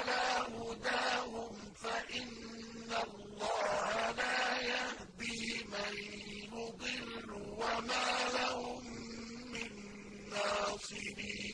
عَلَىٰ هُدَاهُمْ فَإِنَّ اللَّهَ لَا يَهْدِي مَن يُضِلُّ وَمَا لَهُم مِّن نَّاصِرِينَ.